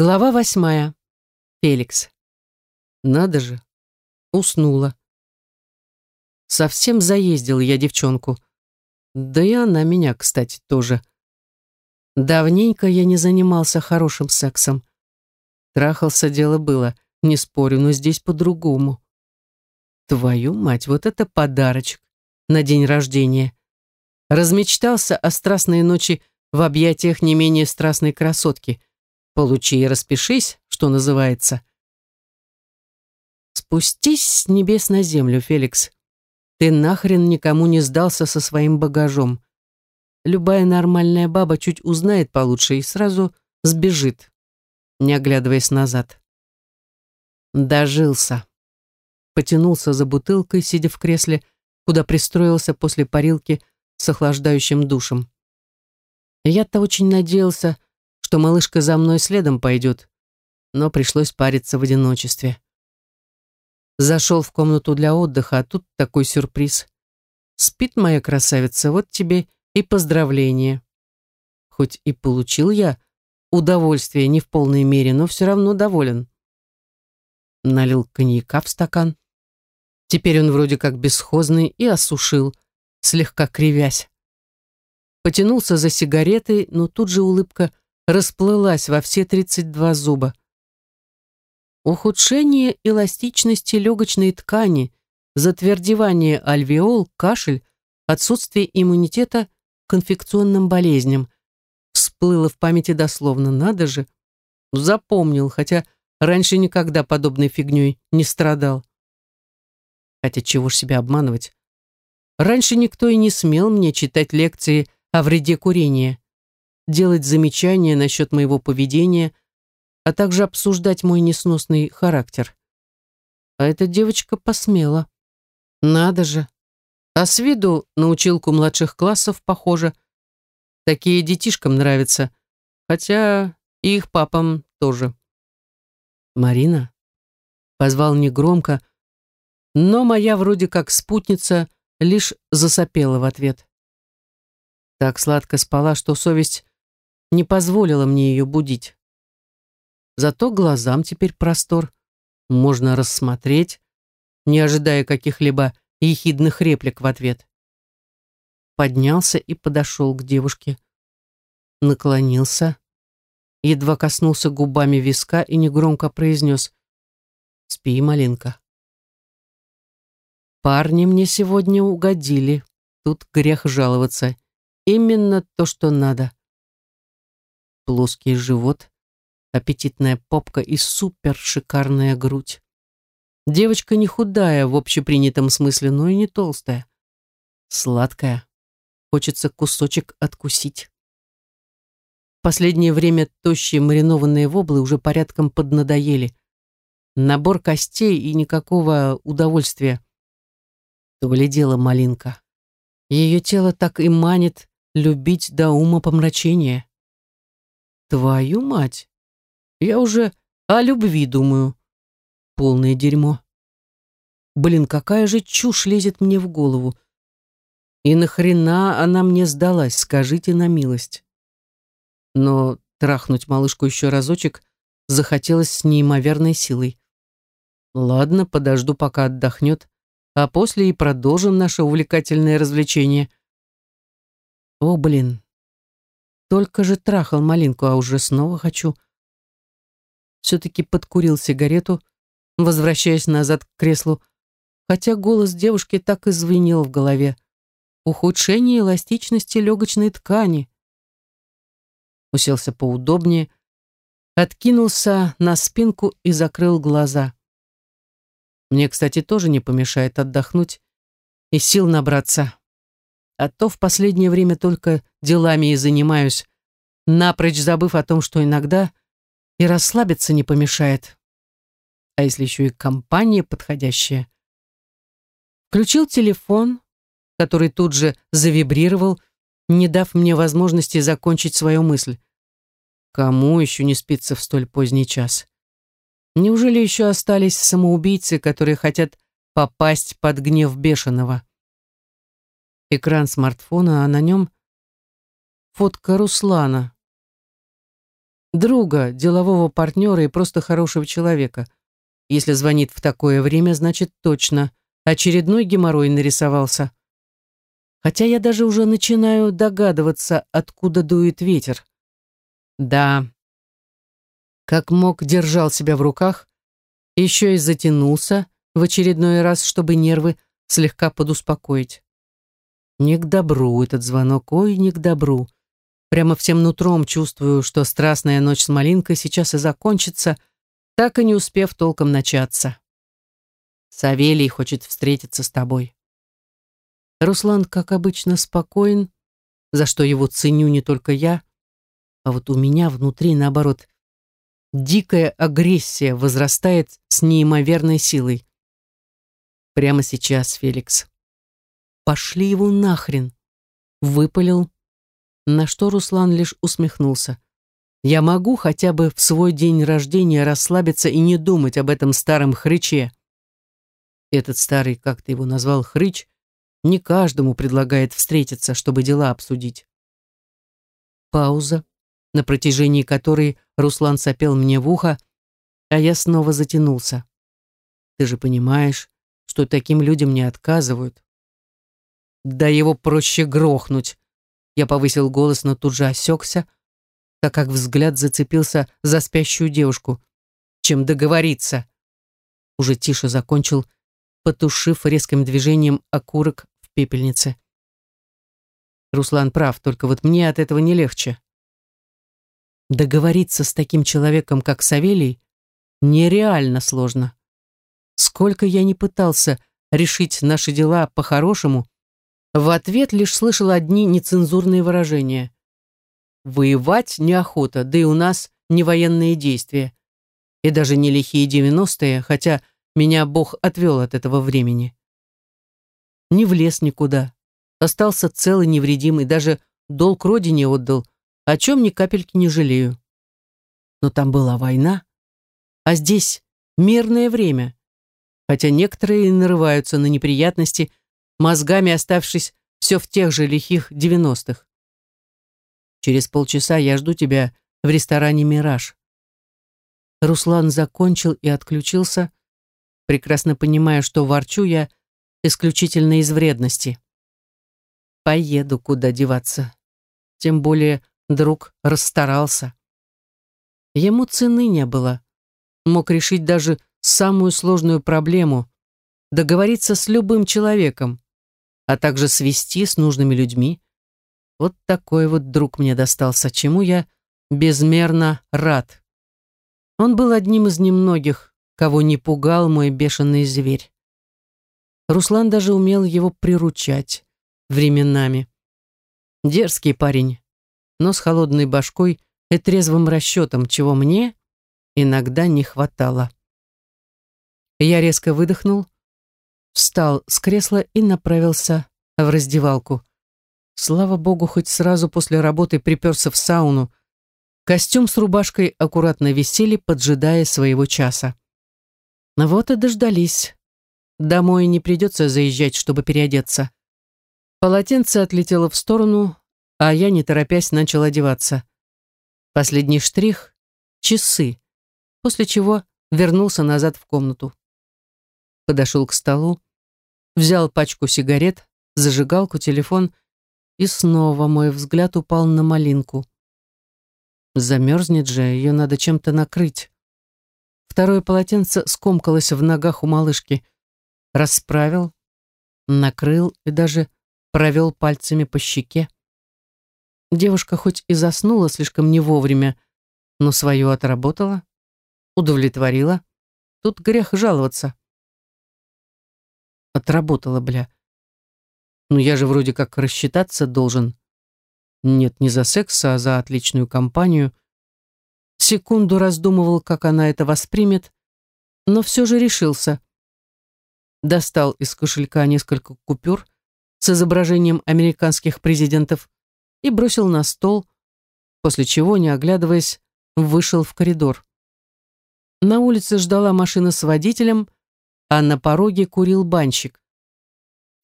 Глава восьмая. Феликс. Надо же. Уснула. Совсем заездил я девчонку. Да и она меня, кстати, тоже. Давненько я не занимался хорошим сексом. Трахался дело было, не спорю, но здесь по-другому. Твою мать, вот это подарочек на день рождения. Размечтался о страстной ночи в объятиях не менее страстной красотки. Получи и распишись, что называется. Спустись с небес на землю, Феликс. Ты нахрен никому не сдался со своим багажом. Любая нормальная баба чуть узнает получше и сразу сбежит, не оглядываясь назад. Дожился. Потянулся за бутылкой, сидя в кресле, куда пристроился после парилки с охлаждающим душем. Я-то очень надеялся, что малышка за мной следом пойдет, но пришлось париться в одиночестве. Зашел в комнату для отдыха, а тут такой сюрприз. Спит моя красавица, вот тебе и поздравление. Хоть и получил я удовольствие не в полной мере, но все равно доволен. Налил коньяка в стакан. Теперь он вроде как бесхозный и осушил, слегка кривясь. Потянулся за сигаретой, но тут же улыбка расплылась во все тридцать два зуба. Ухудшение эластичности легочной ткани, затвердевание альвеол, кашель, отсутствие иммунитета к инфекционным болезням. Всплыло в памяти дословно, надо же. Запомнил, хотя раньше никогда подобной фигней не страдал. Хотя чего ж себя обманывать. Раньше никто и не смел мне читать лекции о вреде курения, делать замечания насчет моего поведения – а также обсуждать мой несносный характер. А эта девочка посмела. Надо же. А с виду на училку младших классов похоже. Такие детишкам нравятся. Хотя и их папам тоже. Марина позвал негромко, но моя вроде как спутница лишь засопела в ответ. Так сладко спала, что совесть не позволила мне ее будить. Зато глазам теперь простор. Можно рассмотреть, не ожидая каких-либо ехидных реплик в ответ. Поднялся и подошел к девушке. Наклонился, едва коснулся губами виска и негромко произнес «Спи, малинка». Парни мне сегодня угодили. Тут грех жаловаться. Именно то, что надо. Плоский живот, аппетитная попка и супер шикарная грудь. Девочка не худая в общепринятом смысле, но и не толстая. Сладкая. Хочется кусочек откусить. В последнее время тощие маринованные воблы уже порядком поднадоели. Набор костей и никакого удовольствия. То дело малинка. Ее тело так и манит любить до ума помрачения. Твою мать! Я уже о любви думаю. Полное дерьмо. Блин, какая же чушь лезет мне в голову. И нахрена она мне сдалась, скажите на милость. Но трахнуть малышку еще разочек захотелось с неимоверной силой. Ладно, подожду, пока отдохнет, а после и продолжим наше увлекательное развлечение. О, блин. Только же трахал малинку, а уже снова хочу все-таки подкурил сигарету, возвращаясь назад к креслу, хотя голос девушки так и звенел в голове. Ухудшение эластичности легочной ткани. Уселся поудобнее, откинулся на спинку и закрыл глаза. Мне, кстати, тоже не помешает отдохнуть и сил набраться. А то в последнее время только делами и занимаюсь, напрочь забыв о том, что иногда и расслабиться не помешает. А если еще и компания подходящая? Включил телефон, который тут же завибрировал, не дав мне возможности закончить свою мысль. Кому еще не спится в столь поздний час? Неужели еще остались самоубийцы, которые хотят попасть под гнев бешеного? Экран смартфона, а на нем фотка Руслана, Друга, делового партнера и просто хорошего человека. Если звонит в такое время, значит точно. Очередной геморрой нарисовался. Хотя я даже уже начинаю догадываться, откуда дует ветер. Да, как мог, держал себя в руках, еще и затянулся в очередной раз, чтобы нервы слегка подуспокоить. Не к добру этот звонок, ой, не к добру. Прямо всем нутром чувствую, что страстная ночь с малинкой сейчас и закончится, так и не успев толком начаться. Савелий хочет встретиться с тобой. Руслан, как обычно, спокоен, за что его ценю не только я, а вот у меня внутри, наоборот, дикая агрессия возрастает с неимоверной силой. Прямо сейчас, Феликс. Пошли его нахрен. Выпалил, на что Руслан лишь усмехнулся. Я могу хотя бы в свой день рождения расслабиться и не думать об этом старом хрыче. Этот старый, как ты его назвал, хрыч, не каждому предлагает встретиться, чтобы дела обсудить. Пауза, на протяжении которой Руслан сопел мне в ухо, а я снова затянулся. Ты же понимаешь, что таким людям не отказывают. Да его проще грохнуть. Я повысил голос, но тут же осекся, так как взгляд зацепился за спящую девушку. Чем договориться? Уже тише закончил, потушив резким движением окурок в пепельнице. Руслан прав, только вот мне от этого не легче. Договориться с таким человеком, как Савелий, нереально сложно. Сколько я не пытался решить наши дела по-хорошему, в ответ лишь слышал одни нецензурные выражения. Воевать неохота, да и у нас не военные действия. И даже не лихие девяностые, хотя меня Бог отвел от этого времени. Не влез никуда. Остался целый невредимый, даже долг родине отдал, о чем ни капельки не жалею. Но там была война, а здесь мирное время. Хотя некоторые нарываются на неприятности, мозгами оставшись все в тех же лихих девяностых. Через полчаса я жду тебя в ресторане «Мираж». Руслан закончил и отключился, прекрасно понимая, что ворчу я исключительно из вредности. Поеду, куда деваться. Тем более друг расстарался. Ему цены не было. Мог решить даже самую сложную проблему, договориться с любым человеком, а также свести с нужными людьми. Вот такой вот друг мне достался, чему я безмерно рад. Он был одним из немногих, кого не пугал мой бешеный зверь. Руслан даже умел его приручать временами. Дерзкий парень, но с холодной башкой и трезвым расчетом, чего мне иногда не хватало. Я резко выдохнул, встал с кресла и направился в раздевалку. Слава богу, хоть сразу после работы приперся в сауну. Костюм с рубашкой аккуратно висели, поджидая своего часа. Вот и дождались. Домой не придется заезжать, чтобы переодеться. Полотенце отлетело в сторону, а я, не торопясь, начал одеваться. Последний штрих — часы, после чего вернулся назад в комнату. Подошел к столу, взял пачку сигарет, зажигалку, телефон, и снова мой взгляд упал на малинку. Замерзнет же, ее надо чем-то накрыть. Второе полотенце скомкалось в ногах у малышки. Расправил, накрыл и даже провел пальцами по щеке. Девушка хоть и заснула слишком не вовремя, но свое отработала, удовлетворила. Тут грех жаловаться. Отработала, бля. Ну я же вроде как рассчитаться должен. Нет, не за секс, а за отличную компанию. Секунду раздумывал, как она это воспримет, но все же решился. Достал из кошелька несколько купюр с изображением американских президентов, и бросил на стол, после чего, не оглядываясь, вышел в коридор. На улице ждала машина с водителем, а на пороге курил банщик.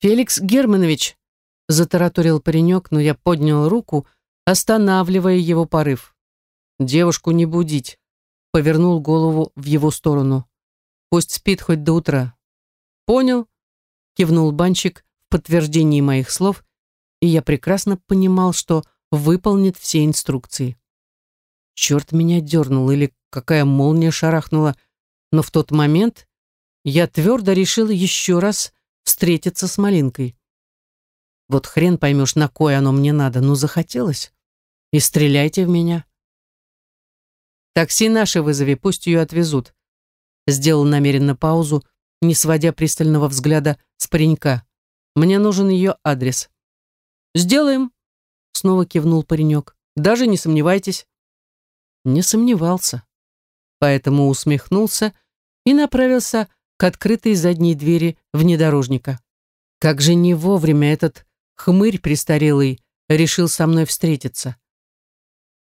«Феликс Германович!» — затараторил паренек, но я поднял руку, останавливая его порыв. девушку не будить. Повернул голову в его сторону. Пусть спит хоть до утра. Понял? Кивнул банщик в подтверждении моих слов, и я прекрасно понимал, что выполнит все инструкции. Черт меня дернул или какая молния шарахнула, но в тот момент я твердо решил еще раз встретиться с Малинкой. Вот хрен поймешь, на кое оно мне надо, но захотелось. И стреляйте в меня. Такси наше вызови, пусть ее отвезут. Сделал намеренно паузу, не сводя пристального взгляда с паренька. Мне нужен ее адрес. Сделаем, снова кивнул паренек. Даже не сомневайтесь. Не сомневался. Поэтому усмехнулся и направился к открытой задней двери внедорожника. Как же не вовремя этот хмырь престарелый решил со мной встретиться.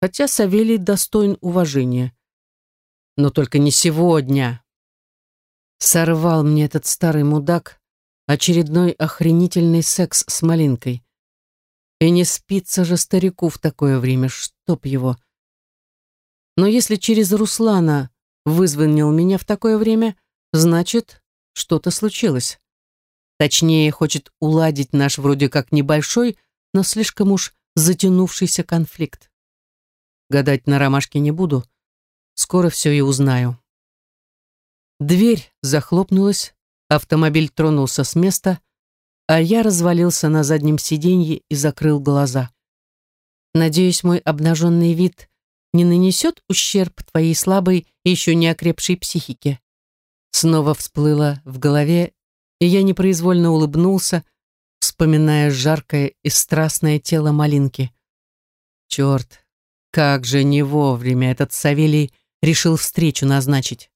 Хотя Савелий достоин уважения. Но только не сегодня. Сорвал мне этот старый мудак очередной охренительный секс с малинкой. И не спится же старику в такое время, чтоб его. Но если через Руслана вызвонил меня в такое время, значит, что-то случилось. Точнее, хочет уладить наш вроде как небольшой, но слишком уж затянувшийся конфликт. Гадать на ромашке не буду. Скоро все и узнаю. Дверь захлопнулась, автомобиль тронулся с места, а я развалился на заднем сиденье и закрыл глаза. Надеюсь, мой обнаженный вид не нанесет ущерб твоей слабой и еще не окрепшей психике. Снова всплыло в голове, и я непроизвольно улыбнулся, вспоминая жаркое и страстное тело малинки. Черт, как же не вовремя этот Савелий решил встречу назначить.